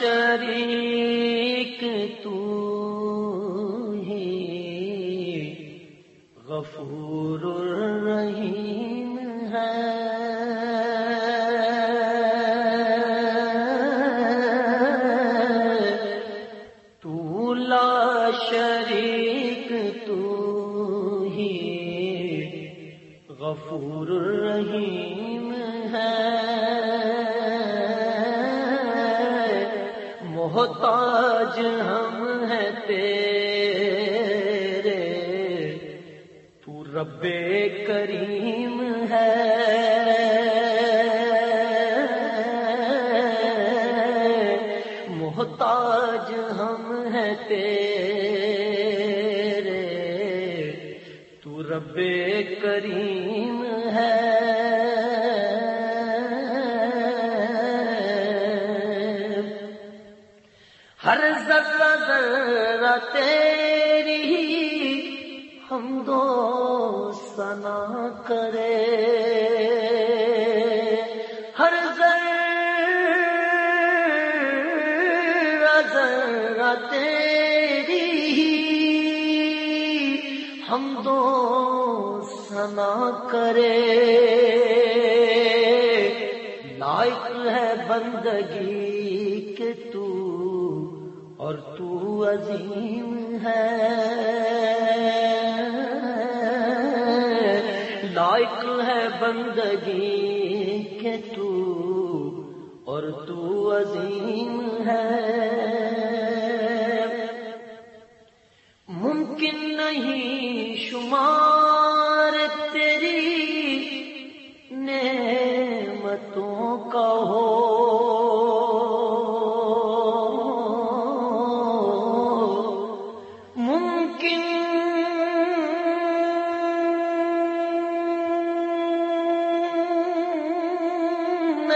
شریک تو ہی غفور الرحیم ہے۔ تو لا شریک تو ہی غفور الرحیم ہے۔ محتاج ہم ہیں تیرے۔ تو رب کریم ہے۔ محتاج ہم ہیں تیرے۔ تو رب کریم ہر ذرہ ذرہ تیری ہم دو سنا کرے۔ ہر ذرہ ذرہ تیری ہم دو سنا کرے۔ لائق ہے بندگی اور تو عظیم ہے۔ لائق ہے بندگی کے تو اور تو عظیم ہے۔ ممکن نہیں شمار تیری نعمتوں کا ہو۔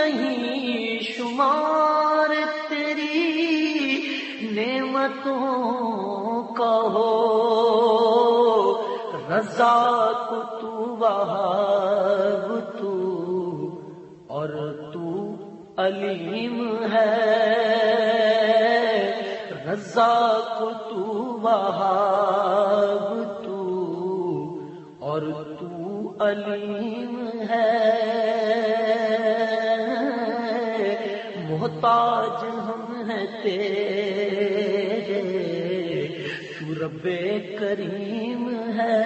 نہیں شمار تیری نعمتوں کا ہو۔ رضا کو تو وہاب تو اور تو علیم ہے۔ رضا کو تو وہاب تو اور تو علیم محتاج ہم ہیں تیرے، تو رب کریم ہے۔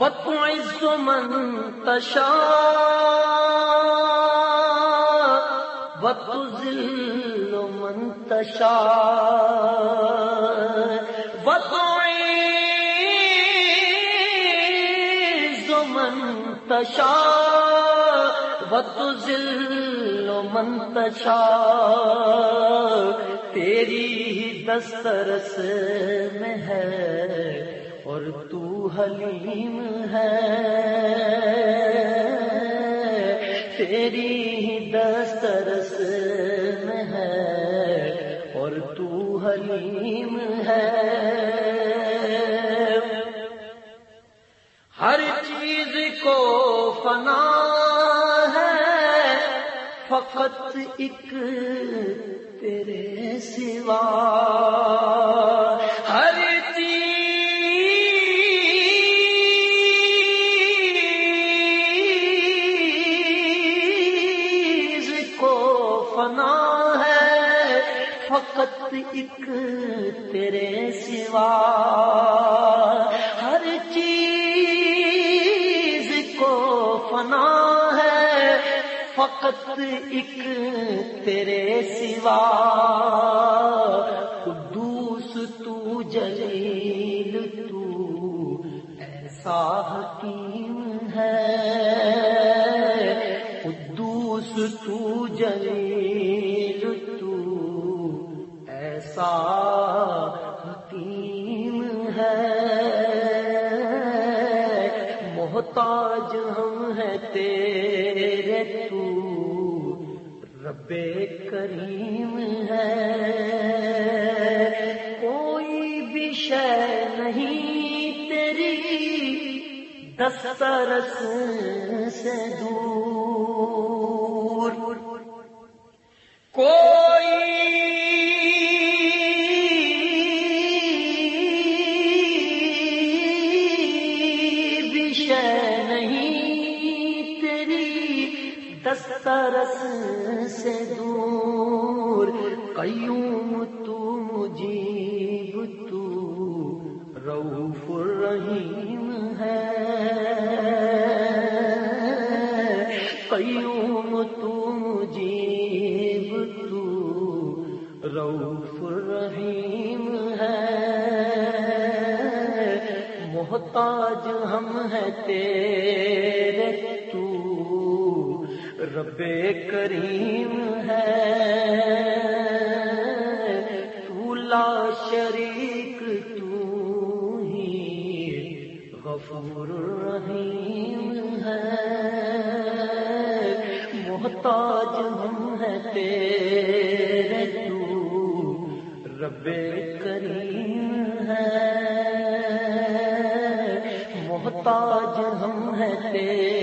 وتعز من تشاء وتذل من تشاء وتعز من تشاء وتذل من تشاء تیری ہی دسترس میں ہے اور تو حلیم ہے۔ تیری ہی دسترس میں ہے اور تو حلیم ہے۔ ہر چیز کو فنا فقط ایک تیرے سوا۔ ہر چیز کو فنا ہے، فقط ایک تیرے سوا۔ ہر چیز کو فنا ہے فقط ایک تیرے سوا، قدوس تو جلیل تو، ایسا حکیم ہے۔ قدوس تو جلیل تو، ایسا محتاج ہم ہیں تیرے تو، رب کریم ہے۔ کوئی بھی شے نہیں تیری دسترس سے دور۔ نہیں تیری دسترس سے دور قیوم تو مجیب تو روف الرحیم ہے۔ محتاج ہم ہیں تیرے تو۔ رب کریم ہے تو، لا شریک تو ہی۔ غفور رحیم ہے۔ محتاج ہم ہیں تیرے تو۔ رب کریم ہے۔ محتاج ہم ہیں تیرے